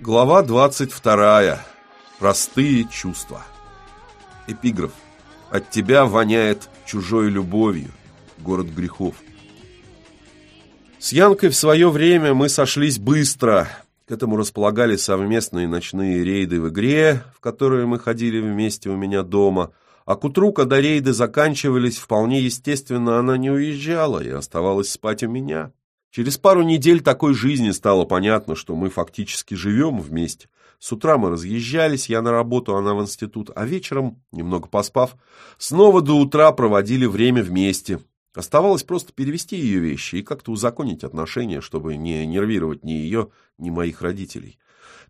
Глава 22. Простые чувства. Эпиграф. От тебя воняет чужой любовью. Город грехов. С Янкой в свое время мы сошлись быстро. К этому располагали совместные ночные рейды в игре, в которые мы ходили вместе у меня дома. А к утру, когда рейды заканчивались, вполне естественно, она не уезжала и оставалась спать у меня. Через пару недель такой жизни стало понятно, что мы фактически живем вместе. С утра мы разъезжались, я на работу, она в институт, а вечером, немного поспав, снова до утра проводили время вместе. Оставалось просто перевести ее вещи и как-то узаконить отношения, чтобы не нервировать ни ее, ни моих родителей.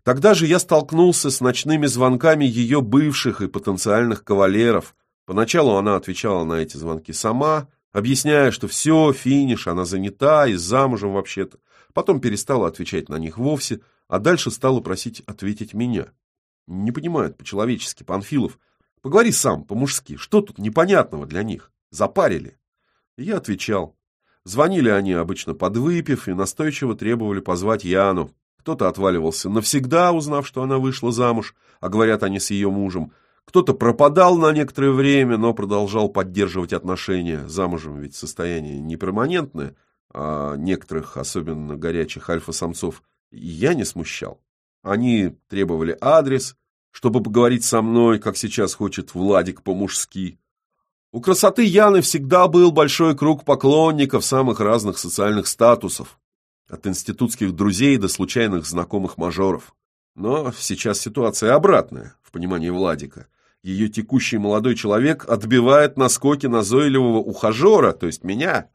Тогда же я столкнулся с ночными звонками ее бывших и потенциальных кавалеров. Поначалу она отвечала на эти звонки сама, объясняя, что все, финиш, она занята и замужем вообще-то. Потом перестала отвечать на них вовсе, а дальше стала просить ответить меня. Не понимают по-человечески, Панфилов. Поговори сам, по-мужски, что тут непонятного для них? Запарили. я отвечал. Звонили они обычно подвыпив и настойчиво требовали позвать Яну. Кто-то отваливался навсегда, узнав, что она вышла замуж, а говорят они с ее мужем – кто-то пропадал на некоторое время, но продолжал поддерживать отношения. Замужем ведь состояние не а некоторых, особенно горячих альфа-самцов, я не смущал. Они требовали адрес, чтобы поговорить со мной, как сейчас хочет Владик по-мужски. У красоты Яны всегда был большой круг поклонников самых разных социальных статусов, от институтских друзей до случайных знакомых мажоров. Но сейчас ситуация обратная, в понимании Владика. Ее текущий молодой человек отбивает наскоки назойливого ухажера, то есть меня.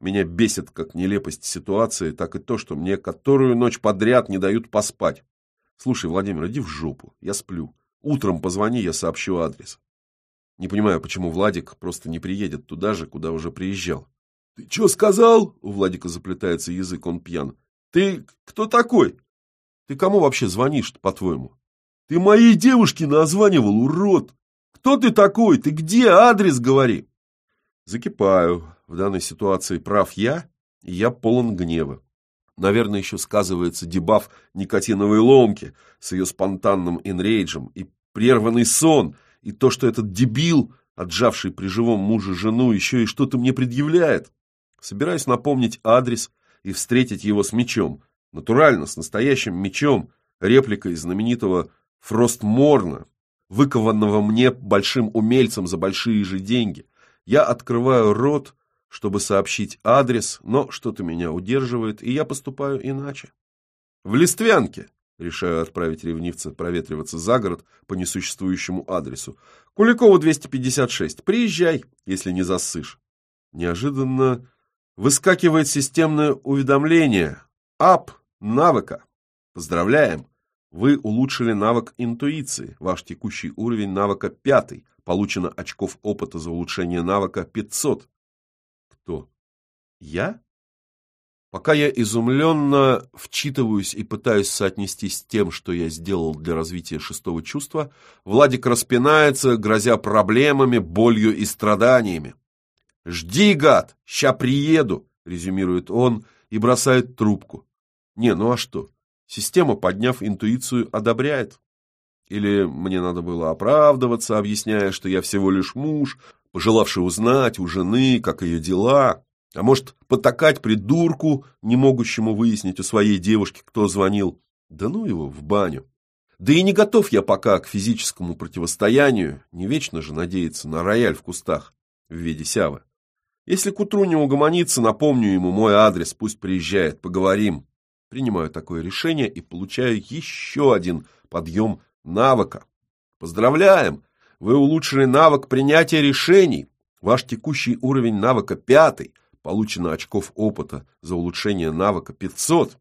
Меня бесит как нелепость ситуации, так и то, что мне которую ночь подряд не дают поспать. Слушай, Владимир, иди в жопу, я сплю. Утром позвони, я сообщу адрес. Не понимаю, почему Владик просто не приедет туда же, куда уже приезжал. Ты что сказал? У Владика заплетается язык, он пьян. Ты кто такой? Ты кому вообще звонишь по-твоему? Ты моей девушке названивал, урод! Кто ты такой? Ты где? Адрес говори!» Закипаю. В данной ситуации прав я, и я полон гнева. Наверное, еще сказывается дебаф никотиновой ломки с ее спонтанным инрейджем и прерванный сон, и то, что этот дебил, отжавший при живом муже жену, еще и что-то мне предъявляет. Собираюсь напомнить адрес и встретить его с мечом. Натурально, с настоящим мечом, репликой знаменитого Фростморна, выкованного мне большим умельцем за большие же деньги. Я открываю рот, чтобы сообщить адрес, но что-то меня удерживает, и я поступаю иначе. В Листвянке решаю отправить ревнивца проветриваться за город по несуществующему адресу. Куликова 256. Приезжай, если не засышь. Неожиданно выскакивает системное уведомление. Ап, навыка. Поздравляем. Вы улучшили навык интуиции. Ваш текущий уровень навыка пятый. Получено очков опыта за улучшение навыка 500. Кто? Я? Пока я изумленно вчитываюсь и пытаюсь соотнести с тем, что я сделал для развития шестого чувства, Владик распинается, грозя проблемами, болью и страданиями. «Жди, гад, ща приеду», — резюмирует он и бросает трубку. «Не, ну а что? Система, подняв интуицию, одобряет. Или мне надо было оправдываться, объясняя, что я всего лишь муж, пожелавший узнать у жены, как ее дела, а может, потакать придурку, не могущему выяснить у своей девушки, кто звонил. Да ну его в баню. Да и не готов я пока к физическому противостоянию, не вечно же надеяться на рояль в кустах в виде сявы. Если к утру не угомонится, напомню ему мой адрес, пусть приезжает, поговорим. Принимаю такое решение и получаю еще один подъем навыка. Поздравляем! Вы улучшили навык принятия решений. Ваш текущий уровень навыка пятый. Получено очков опыта за улучшение навыка 500.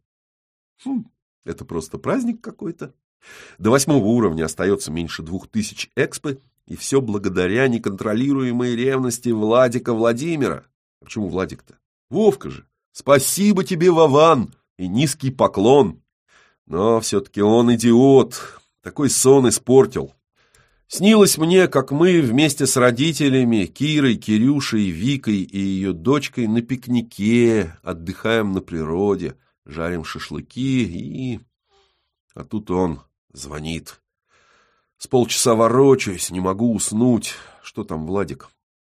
Хм, это просто праздник какой-то. До восьмого уровня остается меньше двух тысяч экспы, и все благодаря неконтролируемой ревности Владика Владимира. А почему Владик-то? Вовка же! Спасибо тебе, Вован! И низкий поклон. Но все-таки он идиот, такой сон испортил. Снилось мне, как мы вместе с родителями, Кирой, Кирюшей, Викой и ее дочкой на пикнике, отдыхаем на природе, жарим шашлыки и... А тут он звонит. С полчаса ворочаюсь, не могу уснуть. Что там, Владик?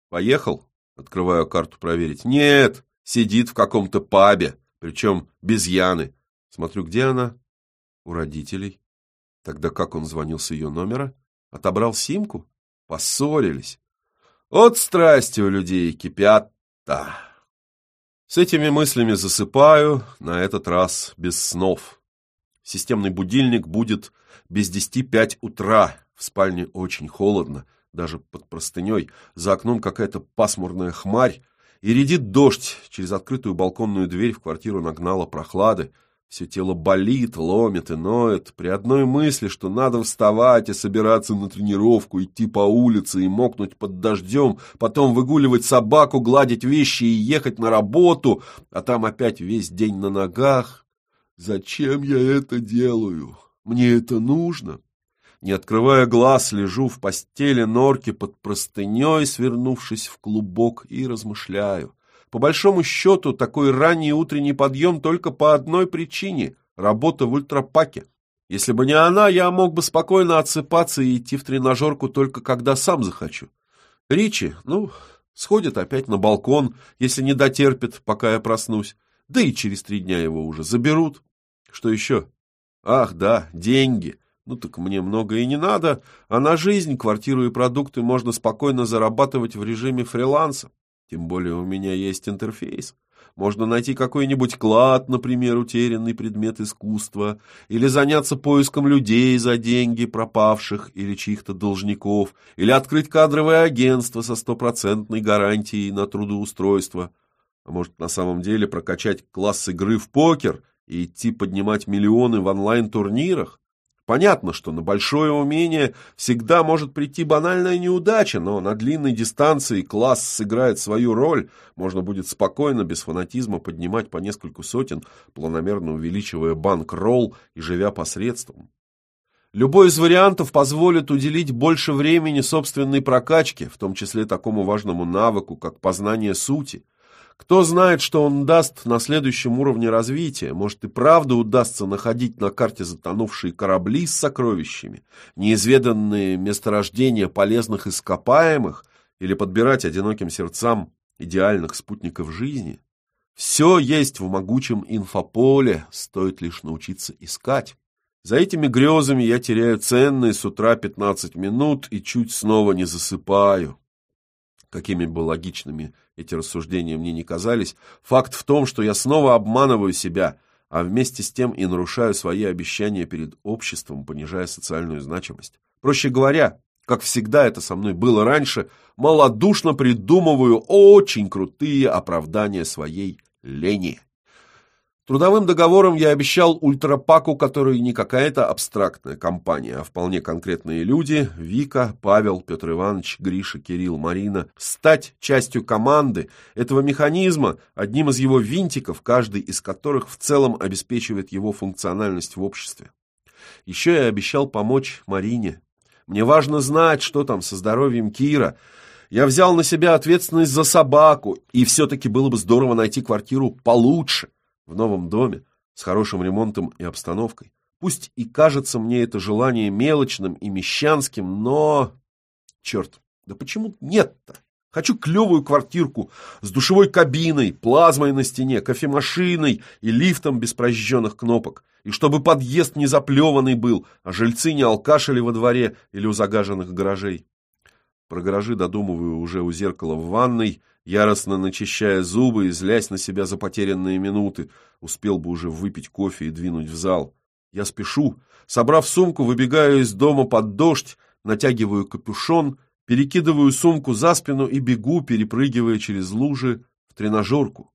Поехал? Открываю карту проверить. Нет, сидит в каком-то пабе, причем без Яны. Смотрю, где она? У родителей. Тогда как он звонил с ее номера? Отобрал симку? Поссорились. От страсти у людей кипят-то. С этими мыслями засыпаю, на этот раз без снов. Системный будильник будет без десяти пять утра. В спальне очень холодно, даже под простыней. За окном какая-то пасмурная хмарь. И редит дождь. Через открытую балконную дверь в квартиру нагнала прохлады. Все тело болит, ломит и ноет. При одной мысли, что надо вставать и собираться на тренировку, идти по улице и мокнуть под дождем, потом выгуливать собаку, гладить вещи и ехать на работу, а там опять весь день на ногах. Зачем я это делаю? Мне это нужно? Не открывая глаз, лежу в постели норки под простыней, свернувшись в клубок, и размышляю. По большому счету, такой ранний утренний подъем только по одной причине – работа в ультрапаке. Если бы не она, я мог бы спокойно отсыпаться и идти в тренажерку только когда сам захочу. Ричи, ну, сходит опять на балкон, если не дотерпит, пока я проснусь. Да и через три дня его уже заберут. Что еще? Ах, да, деньги. Ну так мне много и не надо, а на жизнь, квартиру и продукты можно спокойно зарабатывать в режиме фриланса. Тем более у меня есть интерфейс. Можно найти какой-нибудь клад, например, утерянный предмет искусства, или заняться поиском людей за деньги пропавших или чьих-то должников, или открыть кадровое агентство со стопроцентной гарантией на трудоустройство. А может, на самом деле прокачать класс игры в покер и идти поднимать миллионы в онлайн-турнирах? Понятно, что на большое умение всегда может прийти банальная неудача, но на длинной дистанции класс сыграет свою роль, можно будет спокойно, без фанатизма поднимать по нескольку сотен, планомерно увеличивая банк-ролл и живя посредством. Любой из вариантов позволит уделить больше времени собственной прокачке, в том числе такому важному навыку, как познание сути – кто знает, что он даст на следующем уровне развития. Может и правда удастся находить на карте затонувшие корабли с сокровищами, неизведанные месторождения полезных ископаемых или подбирать одиноким сердцам идеальных спутников жизни. Все есть в могучем инфополе, стоит лишь научиться искать. За этими грезами я теряю ценные с утра 15 минут и чуть снова не засыпаю. Какими бы логичными эти рассуждения мне не казались, факт в том, что я снова обманываю себя, а вместе с тем и нарушаю свои обещания перед обществом, понижая социальную значимость. Проще говоря, как всегда это со мной было раньше, малодушно придумываю очень крутые оправдания своей лени. Трудовым договором я обещал ультрапаку, который не какая-то абстрактная компания, а вполне конкретные люди – Вика, Павел, Петр Иванович, Гриша, Кирилл, Марина – стать частью команды этого механизма, одним из его винтиков, каждый из которых в целом обеспечивает его функциональность в обществе. Еще я обещал помочь Марине. Мне важно знать, что там со здоровьем Кира. Я взял на себя ответственность за собаку, и все-таки было бы здорово найти квартиру получше в новом доме, с хорошим ремонтом и обстановкой. Пусть и кажется мне это желание мелочным и мещанским, но... Черт, да почему нет-то? Хочу клевую квартирку с душевой кабиной, плазмой на стене, кофемашиной и лифтом без прожженных кнопок. И чтобы подъезд не заплеванный был, а жильцы не алкашили во дворе или у загаженных гаражей. Про гаражи додумываю уже у зеркала в ванной, яростно начищая зубы и злясь на себя за потерянные минуты. Успел бы уже выпить кофе и двинуть в зал. Я спешу. Собрав сумку, выбегаю из дома под дождь, натягиваю капюшон, перекидываю сумку за спину и бегу, перепрыгивая через лужи, в тренажерку.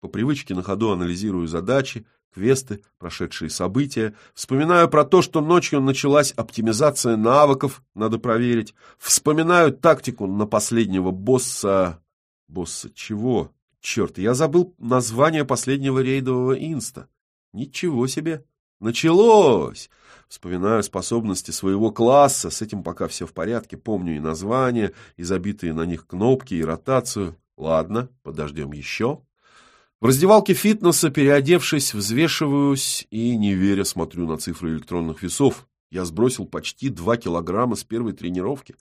По привычке на ходу анализирую задачи, квесты, прошедшие события. Вспоминаю про то, что ночью началась оптимизация навыков, надо проверить. Вспоминаю тактику на последнего босса... Босса чего? Черт, я забыл название последнего рейдового инста. Ничего себе! Началось! Вспоминаю способности своего класса, с этим пока все в порядке, помню и названия, и забитые на них кнопки, и ротацию. Ладно, подождем еще. В раздевалке фитнеса, переодевшись, взвешиваюсь и, не веря, смотрю на цифры электронных весов. Я сбросил почти 2 килограмма с первой тренировки.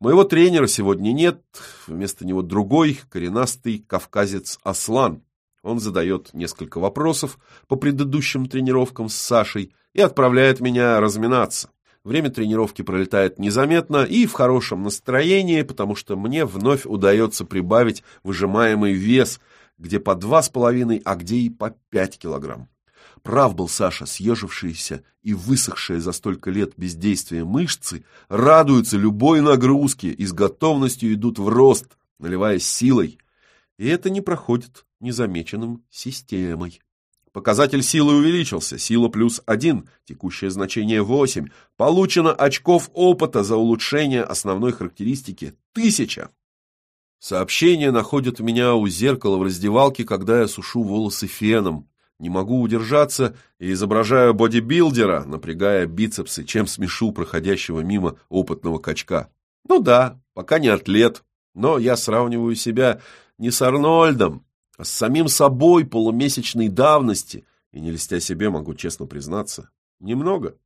Моего тренера сегодня нет, вместо него другой, коренастый кавказец Аслан. Он задает несколько вопросов по предыдущим тренировкам с Сашей и отправляет меня разминаться. Время тренировки пролетает незаметно и в хорошем настроении, потому что мне вновь удается прибавить выжимаемый вес, где по два с половиной, а где и по пять килограмм. Прав был Саша, съежившиеся и высохшие за столько лет бездействия мышцы радуются любой нагрузке и с готовностью идут в рост, наливаясь силой. И это не проходит незамеченным системой. Показатель силы увеличился, сила плюс один, текущее значение 8. Получено очков опыта за улучшение основной характеристики тысяча. Сообщение находит меня у зеркала в раздевалке, когда я сушу волосы феном. Не могу удержаться и изображаю бодибилдера, напрягая бицепсы, чем смешу проходящего мимо опытного качка. Ну да, пока не атлет, но я сравниваю себя не с Арнольдом, а с самим собой полумесячной давности, и не льстя себе, могу честно признаться, немного,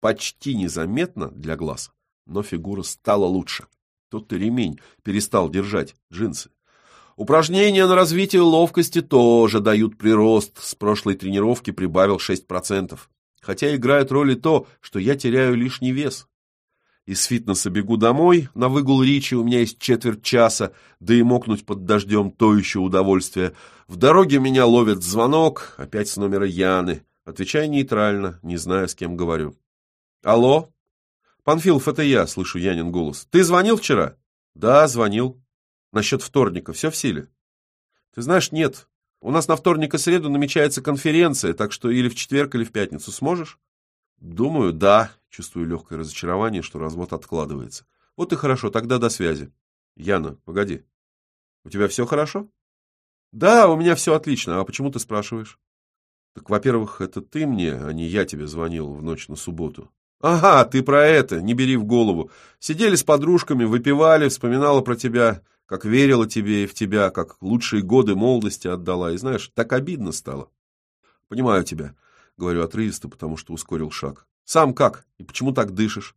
почти незаметно для глаз, но фигура стала лучше. Тут-то ремень перестал держать джинсы. Упражнения на развитие ловкости тоже дают прирост. С прошлой тренировки прибавил 6%. Хотя играет роль и то, что я теряю лишний вес. Из фитнеса бегу домой, на выгул Ричи у меня есть четверть часа, да и мокнуть под дождем то еще удовольствие. В дороге меня ловит звонок, опять с номера Яны. Отвечаю нейтрально, не зная, с кем говорю. «Алло?» «Панфилов, это я», — слышу Янин голос. «Ты звонил вчера?» «Да, звонил. Насчет вторника. Все в силе?» «Ты знаешь, нет. У нас на вторник и среду намечается конференция, так что или в четверг, или в пятницу. Сможешь?» «Думаю, да», Чувствую легкое разочарование, что развод откладывается. Вот и хорошо, тогда до связи. Яна, погоди. У тебя все хорошо? Да, у меня все отлично. А почему ты спрашиваешь? Так, во-первых, это ты мне, а не я тебе звонил в ночь на субботу. Ага, ты про это, не бери в голову. Сидели с подружками, выпивали, вспоминала про тебя, как верила тебе и в тебя, как лучшие годы молодости отдала. И знаешь, так обидно стало. Понимаю тебя, говорю отрывисто, потому что ускорил шаг. Сам как? И почему так дышишь?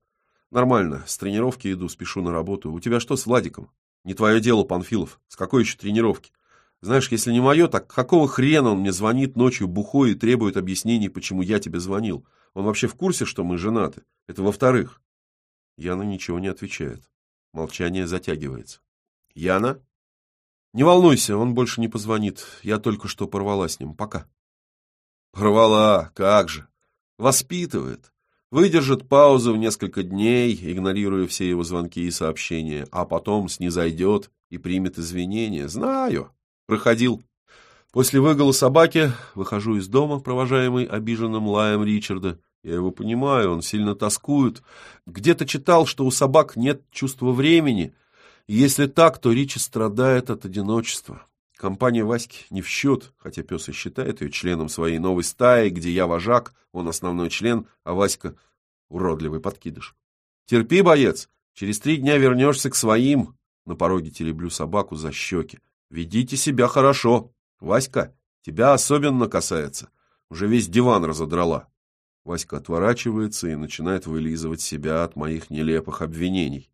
Нормально, с тренировки иду, спешу на работу. У тебя что с Владиком? Не твое дело, Панфилов. С какой еще тренировки? Знаешь, если не мое, так какого хрена он мне звонит ночью бухой и требует объяснений, почему я тебе звонил? Он вообще в курсе, что мы женаты? Это во-вторых. Яна ничего не отвечает. Молчание затягивается. Яна? Не волнуйся, он больше не позвонит. Я только что порвала с ним. Пока. Порвала, как же. Воспитывает. Выдержит паузу в несколько дней, игнорируя все его звонки и сообщения, а потом снизойдет и примет извинения. Знаю. Проходил. После выгула собаки выхожу из дома, провожаемый обиженным лаем Ричарда. Я его понимаю, он сильно тоскует. Где-то читал, что у собак нет чувства времени. Если так, то Ричи страдает от одиночества. Компания Васьки не в счет, хотя пес и считает ее членом своей новой стаи, где я вожак, он основной член, а Васька — уродливый подкидыш. Терпи, боец, через три дня вернешься к своим. На пороге тереблю собаку за щеки. Ведите себя хорошо. Васька, тебя особенно касается. Уже весь диван разодрала. Васька отворачивается и начинает вылизывать себя от моих нелепых обвинений.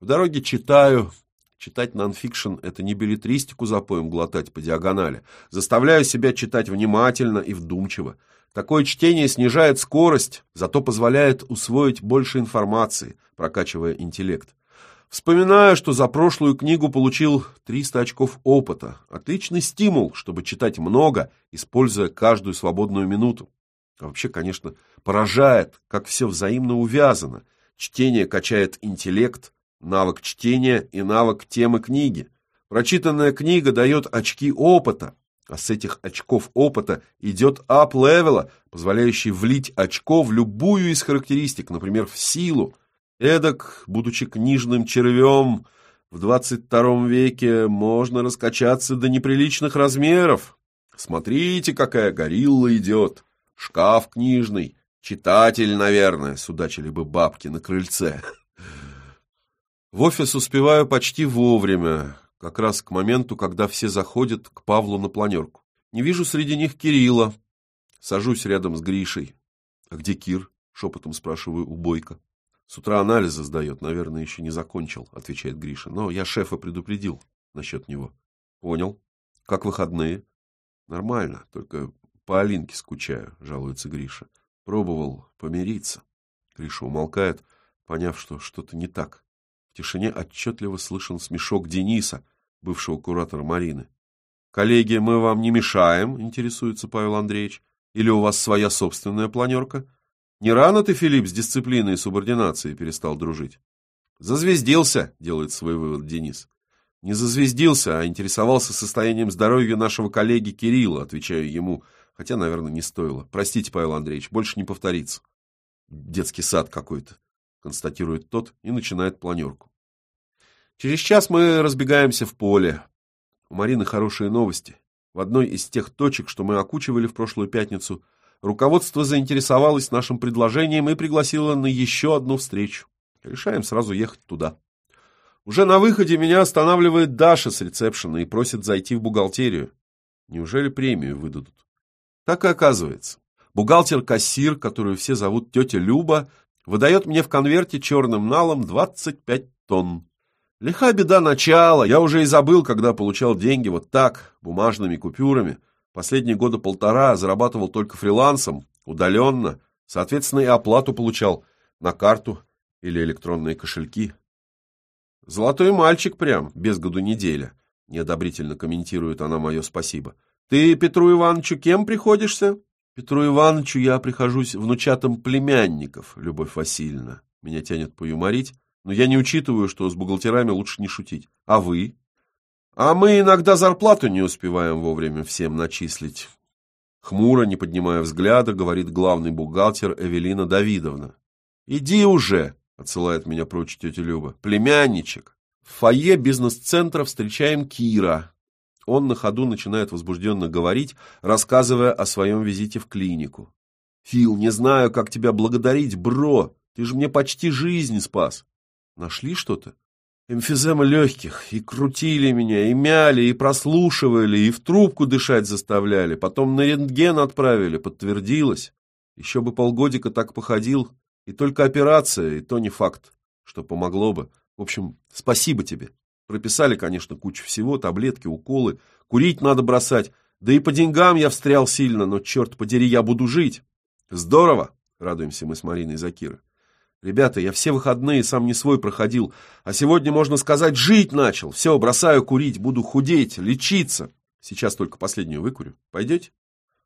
В дороге читаю, Читать нонфикшн – это не билетристику за поем глотать по диагонали. Заставляю себя читать внимательно и вдумчиво. Такое чтение снижает скорость, зато позволяет усвоить больше информации, прокачивая интеллект. Вспоминаю, что за прошлую книгу получил 300 очков опыта. Отличный стимул, чтобы читать много, используя каждую свободную минуту. А вообще, конечно, поражает, как все взаимно увязано. Чтение качает интеллект, навык чтения и навык темы книги. Прочитанная книга дает очки опыта, а с этих очков опыта идет ап левела, позволяющий влить очко в любую из характеристик, например, в силу. Эдак, будучи книжным червем, в 22 веке можно раскачаться до неприличных размеров. Смотрите, какая горилла идет. Шкаф книжный. Читатель, наверное, судачили бы бабки на крыльце. В офис успеваю почти вовремя, как раз к моменту, когда все заходят к Павлу на планерку. Не вижу среди них Кирилла. Сажусь рядом с Гришей. А где Кир? Шепотом спрашиваю у Бойко. С утра анализы сдает, наверное, еще не закончил, отвечает Гриша. Но я шефа предупредил насчет него. Понял. Как выходные? Нормально, только по Алинке скучаю, жалуется Гриша. Пробовал помириться. Гриша умолкает, поняв, что что-то не так. В тишине отчетливо слышен смешок Дениса, бывшего куратора Марины. «Коллеги, мы вам не мешаем?» — интересуется Павел Андреевич. «Или у вас своя собственная планерка?» «Не рано ты, Филипп, с дисциплиной и субординацией перестал дружить?» «Зазвездился», — делает свой вывод Денис. «Не зазвездился, а интересовался состоянием здоровья нашего коллеги Кирилла», — отвечаю ему, хотя, наверное, не стоило. «Простите, Павел Андреевич, больше не повторится». «Детский сад какой-то», — констатирует тот и начинает планерку. Через час мы разбегаемся в поле. У Марины хорошие новости. В одной из тех точек, что мы окучивали в прошлую пятницу, руководство заинтересовалось нашим предложением и пригласило на еще одну встречу. Решаем сразу ехать туда. Уже на выходе меня останавливает Даша с ресепшена и просит зайти в бухгалтерию. Неужели премию выдадут? Так и оказывается. Бухгалтер-кассир, которую все зовут тетя Люба, выдает мне в конверте черным налом 25 тонн. Лиха беда начала, я уже и забыл, когда получал деньги вот так, бумажными купюрами. Последние года полтора зарабатывал только фрилансом, удаленно, соответственно, и оплату получал на карту или электронные кошельки. Золотой мальчик прям, без году неделя, неодобрительно комментирует она мое спасибо. Ты Петру Ивановичу кем приходишься? Петру Ивановичу я прихожусь внучатым племянников, Любовь Васильевна. Меня тянет поюморить. Но я не учитываю, что с бухгалтерами лучше не шутить. А вы? А мы иногда зарплату не успеваем вовремя всем начислить. Хмуро, не поднимая взгляда, говорит главный бухгалтер Эвелина Давидовна. «Иди уже!» — отсылает меня прочь тетя Люба. «Племянничек!» В фойе бизнес-центра встречаем Кира. Он на ходу начинает возбужденно говорить, рассказывая о своем визите в клинику. «Фил, не знаю, как тебя благодарить, бро. Ты же мне почти жизнь спас. Нашли что-то? Эмфизема легких. И крутили меня, и мяли, и прослушивали, и в трубку дышать заставляли. Потом на рентген отправили, подтвердилось. Еще бы полгодика так походил. И только операция, и то не факт, что помогло бы. В общем, спасибо тебе. Прописали, конечно, кучу всего, таблетки, уколы. Курить надо бросать. Да и по деньгам я встрял сильно, но, черт подери, я буду жить. Здорово, радуемся мы с Мариной Закира. Ребята, я все выходные сам не свой проходил, а сегодня, можно сказать, жить начал. Все, бросаю курить, буду худеть, лечиться. Сейчас только последнюю выкурю. Пойдете?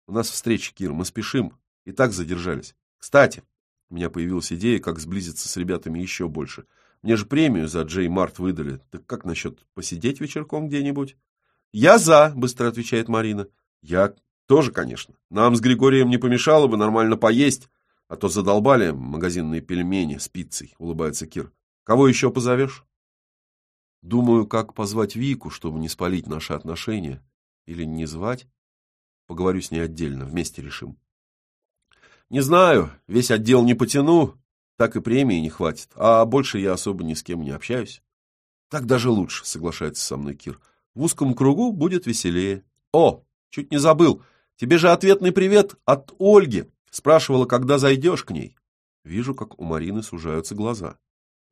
У нас встреча, Кир, мы спешим. И так задержались. Кстати, у меня появилась идея, как сблизиться с ребятами еще больше. Мне же премию за Джей Март выдали. Так как насчет посидеть вечерком где-нибудь? Я за, быстро отвечает Марина. Я тоже, конечно. Нам с Григорием не помешало бы нормально поесть. А то задолбали магазинные пельмени с пиццей, улыбается Кир. Кого еще позовешь? Думаю, как позвать Вику, чтобы не спалить наши отношения. Или не звать? Поговорю с ней отдельно, вместе решим. Не знаю, весь отдел не потяну, так и премии не хватит, а больше я особо ни с кем не общаюсь. Так даже лучше, соглашается со мной Кир. В узком кругу будет веселее. О, чуть не забыл, тебе же ответный привет от Ольги. Спрашивала, когда зайдешь к ней. Вижу, как у Марины сужаются глаза.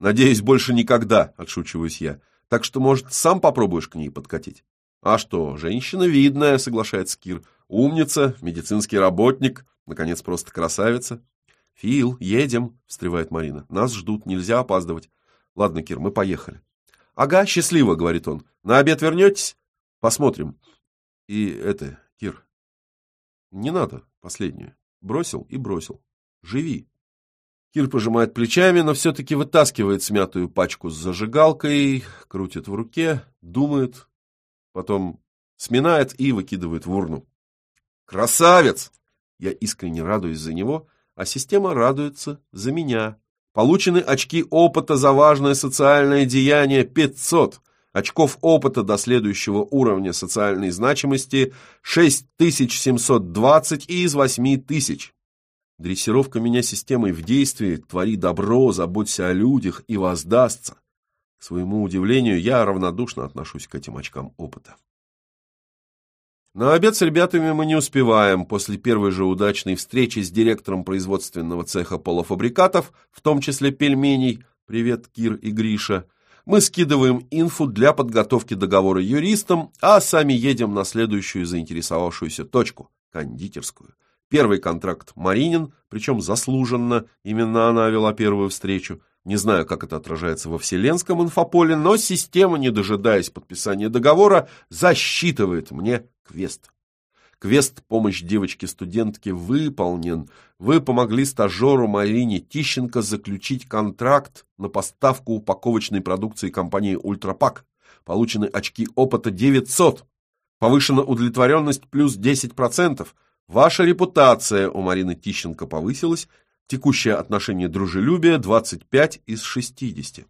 Надеюсь, больше никогда, отшучиваюсь я. Так что, может, сам попробуешь к ней подкатить? А что, женщина видная, соглашается Кир. Умница, медицинский работник, наконец, просто красавица. Фил, едем, встревает Марина. Нас ждут, нельзя опаздывать. Ладно, Кир, мы поехали. Ага, счастливо, говорит он. На обед вернетесь? Посмотрим. И это, Кир, не надо последнее. Бросил и бросил. Живи. Кир пожимает плечами, но все-таки вытаскивает смятую пачку с зажигалкой, крутит в руке, думает, потом сминает и выкидывает в урну. Красавец! Я искренне радуюсь за него, а система радуется за меня. Получены очки опыта за важное социальное деяние 500. Очков опыта до следующего уровня социальной значимости 6720 из 8000. Дрессировка меня системой в действии, твори добро, заботься о людях и воздастся. К своему удивлению, я равнодушно отношусь к этим очкам опыта. На обед с ребятами мы не успеваем. После первой же удачной встречи с директором производственного цеха полуфабрикатов, в том числе пельменей, привет, Кир и Гриша, мы скидываем инфу для подготовки договора юристам, а сами едем на следующую заинтересовавшуюся точку – кондитерскую. Первый контракт Маринин, причем заслуженно, именно она вела первую встречу. Не знаю, как это отражается во вселенском инфополе, но система, не дожидаясь подписания договора, засчитывает мне квест. Квест «Помощь девочке-студентке» выполнен. Вы помогли стажеру Марине Тищенко заключить контракт на поставку упаковочной продукции компании «Ультрапак». Получены очки опыта 900. Повышена удовлетворенность плюс 10%. Ваша репутация у Марины Тищенко повысилась. Текущее отношение дружелюбия 25 из 60.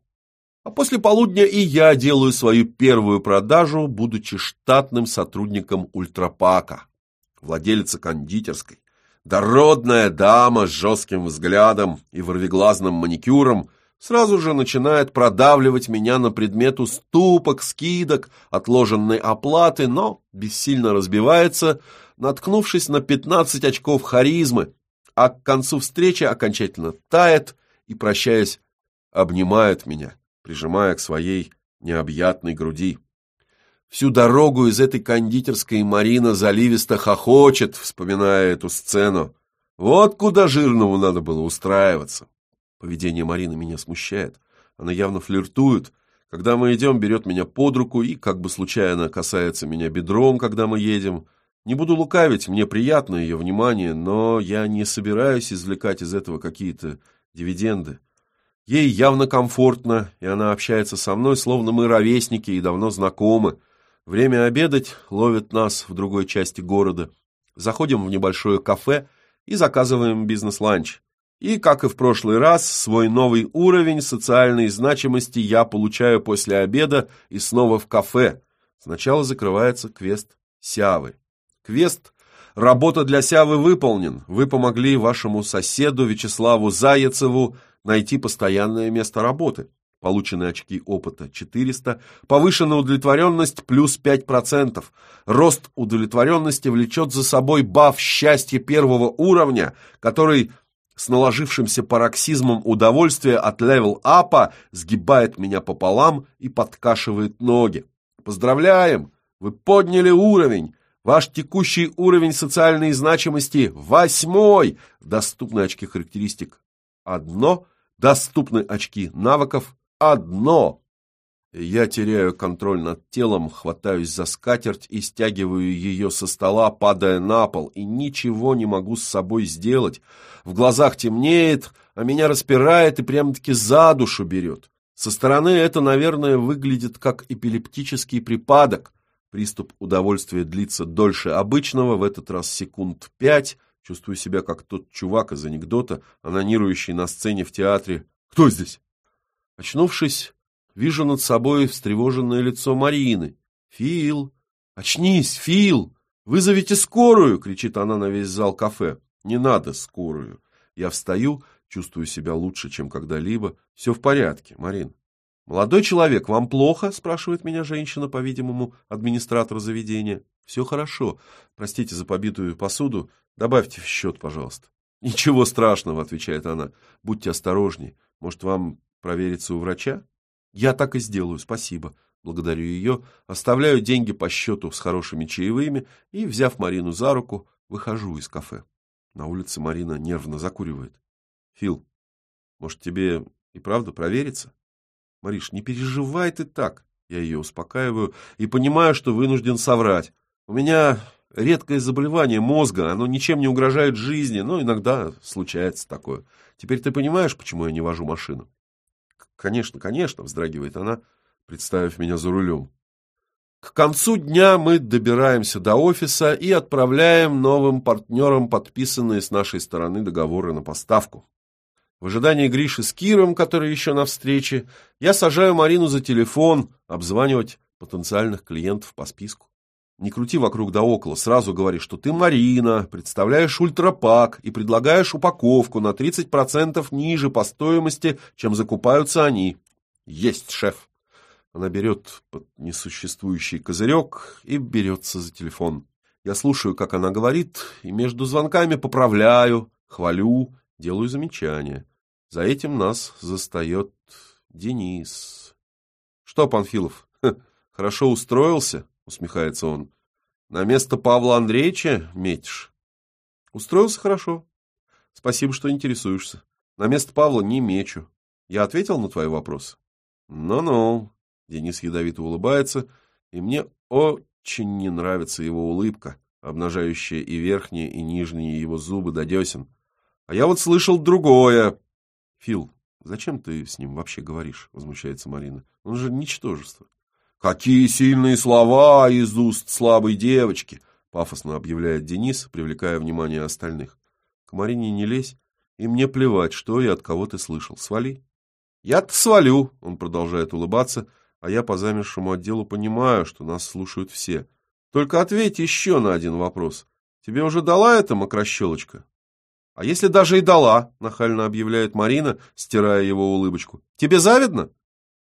А после полудня и я делаю свою первую продажу, будучи штатным сотрудником Ультрапака. Владелица кондитерской, дородная дама с жестким взглядом и ворвиглазным маникюром, сразу же начинает продавливать меня на предмет уступок, скидок, отложенной оплаты, но бессильно разбивается, наткнувшись на 15 очков харизмы, а к концу встречи окончательно тает и, прощаясь, обнимает меня прижимая к своей необъятной груди. Всю дорогу из этой кондитерской Марина заливисто хохочет, вспоминая эту сцену. Вот куда жирному надо было устраиваться. Поведение Марины меня смущает. Она явно флиртует. Когда мы идем, берет меня под руку и, как бы случайно, касается меня бедром, когда мы едем. Не буду лукавить, мне приятно ее внимание, но я не собираюсь извлекать из этого какие-то дивиденды. Ей явно комфортно, и она общается со мной, словно мы ровесники и давно знакомы. Время обедать ловит нас в другой части города. Заходим в небольшое кафе и заказываем бизнес-ланч. И, как и в прошлый раз, свой новый уровень социальной значимости я получаю после обеда и снова в кафе. Сначала закрывается квест Сявы. Квест «Работа для Сявы» выполнен. Вы помогли вашему соседу Вячеславу Зайцеву найти постоянное место работы. Полученные очки опыта 400, повышенная удовлетворенность плюс 5%. Рост удовлетворенности влечет за собой баф счастья первого уровня, который с наложившимся пароксизмом удовольствия от левел-апа сгибает меня пополам и подкашивает ноги. Поздравляем! Вы подняли уровень! Ваш текущий уровень социальной значимости – восьмой! Доступные очки характеристик – одно – Доступны очки навыков одно. Я теряю контроль над телом, хватаюсь за скатерть и стягиваю ее со стола, падая на пол, и ничего не могу с собой сделать. В глазах темнеет, а меня распирает и прямо-таки за душу берет. Со стороны это, наверное, выглядит как эпилептический припадок. Приступ удовольствия длится дольше обычного, в этот раз секунд пять, Чувствую себя как тот чувак из анекдота, анонирующий на сцене в театре. «Кто здесь?» Очнувшись, вижу над собой встревоженное лицо Марины. «Фил! Очнись, Фил! Вызовите скорую!» — кричит она на весь зал кафе. «Не надо скорую!» Я встаю, чувствую себя лучше, чем когда-либо. «Все в порядке, Марин». «Молодой человек, вам плохо?» — спрашивает меня женщина, по-видимому, администратор заведения. «Все хорошо. Простите за побитую посуду. Добавьте в счет, пожалуйста. Ничего страшного, отвечает она. Будьте осторожней. Может, вам провериться у врача? Я так и сделаю, спасибо. Благодарю ее, оставляю деньги по счету с хорошими чаевыми и, взяв Марину за руку, выхожу из кафе. На улице Марина нервно закуривает. Фил, может, тебе и правда провериться? Мариш, не переживай ты так. Я ее успокаиваю и понимаю, что вынужден соврать. У меня Редкое заболевание мозга, оно ничем не угрожает жизни, но иногда случается такое. Теперь ты понимаешь, почему я не вожу машину? Конечно, конечно, вздрагивает она, представив меня за рулем. К концу дня мы добираемся до офиса и отправляем новым партнерам подписанные с нашей стороны договоры на поставку. В ожидании Гриши с Киром, который еще на встрече, я сажаю Марину за телефон обзванивать потенциальных клиентов по списку. Не крути вокруг да около, сразу говори, что ты Марина, представляешь ультрапак и предлагаешь упаковку на 30% ниже по стоимости, чем закупаются они. Есть, шеф. Она берет под несуществующий козырек и берется за телефон. Я слушаю, как она говорит, и между звонками поправляю, хвалю, делаю замечания. За этим нас застает Денис. Что, Панфилов, хорошо устроился? Усмехается он. На место Павла Андреевича метишь? Устроился хорошо. Спасибо, что интересуешься. На место Павла не мечу. Я ответил на твои вопросы? Ну-ну. Денис ядовито улыбается, и мне очень не нравится его улыбка, обнажающая и верхние, и нижние его зубы до десен. А я вот слышал другое. Фил, зачем ты с ним вообще говоришь? Возмущается Марина. Он же ничтожество. Какие сильные слова из уст слабой девочки! Пафосно объявляет Денис, привлекая внимание остальных. К Марине не лезь, и мне плевать, что и от кого ты слышал. Свали. Я-то свалю, он продолжает улыбаться, а я по замершему отделу понимаю, что нас слушают все. Только ответь еще на один вопрос. Тебе уже дала эта мокрощелочка? А если даже и дала, нахально объявляет Марина, стирая его улыбочку. Тебе завидно?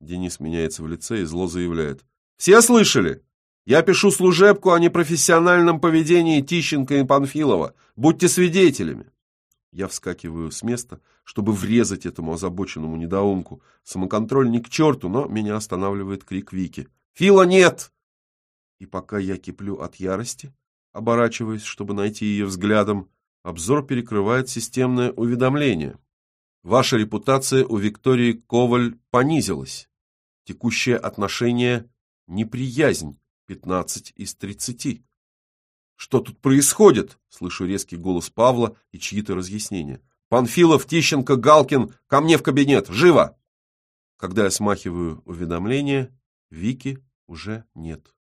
Денис меняется в лице и зло заявляет. Все слышали? Я пишу служебку о непрофессиональном поведении Тищенко и Панфилова. Будьте свидетелями. Я вскакиваю с места, чтобы врезать этому озабоченному недоумку. Самоконтроль не к черту, но меня останавливает крик Вики. «Фила нет!» И пока я киплю от ярости, оборачиваясь, чтобы найти ее взглядом, обзор перекрывает системное уведомление. Ваша репутация у Виктории Коваль понизилась. Текущее отношение – неприязнь, 15 из 30. «Что тут происходит?» – слышу резкий голос Павла и чьи-то разъяснения. «Панфилов, Тищенко, Галкин, ко мне в кабинет! Живо!» Когда я смахиваю уведомление, Вики уже нет.